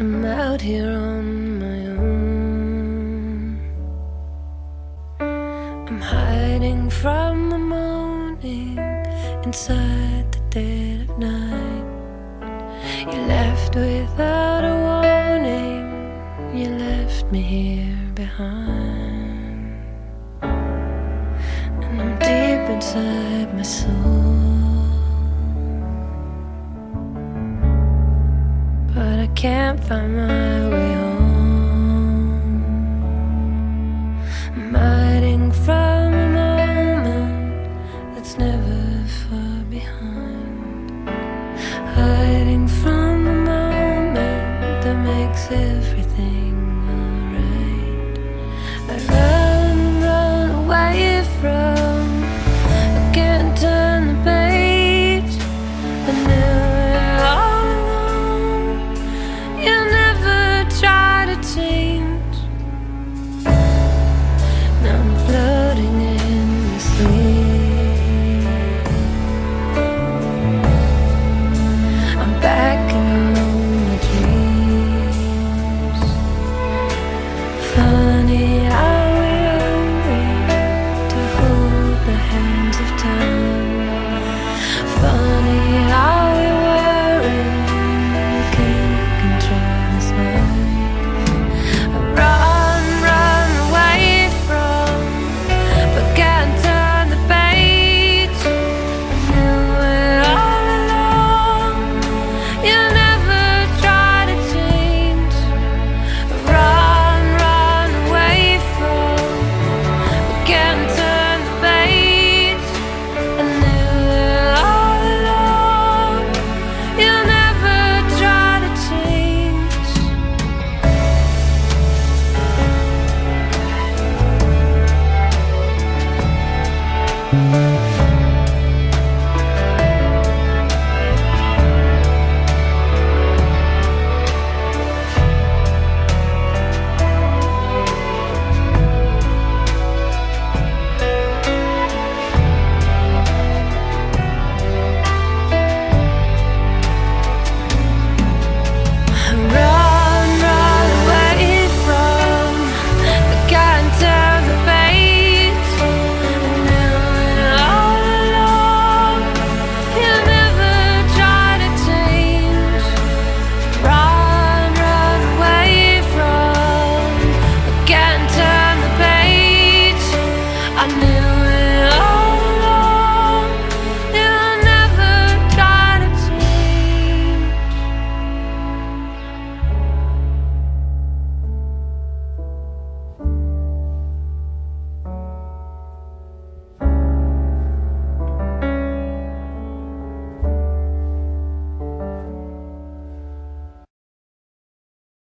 I'm out here on my own. I'm hiding from the morning inside the dead of night. You left without a warning, you left me here behind. And I'm deep inside my soul. can't find my way home. I'm hiding from a moment that's never far behind. Hiding from the moment that makes everything.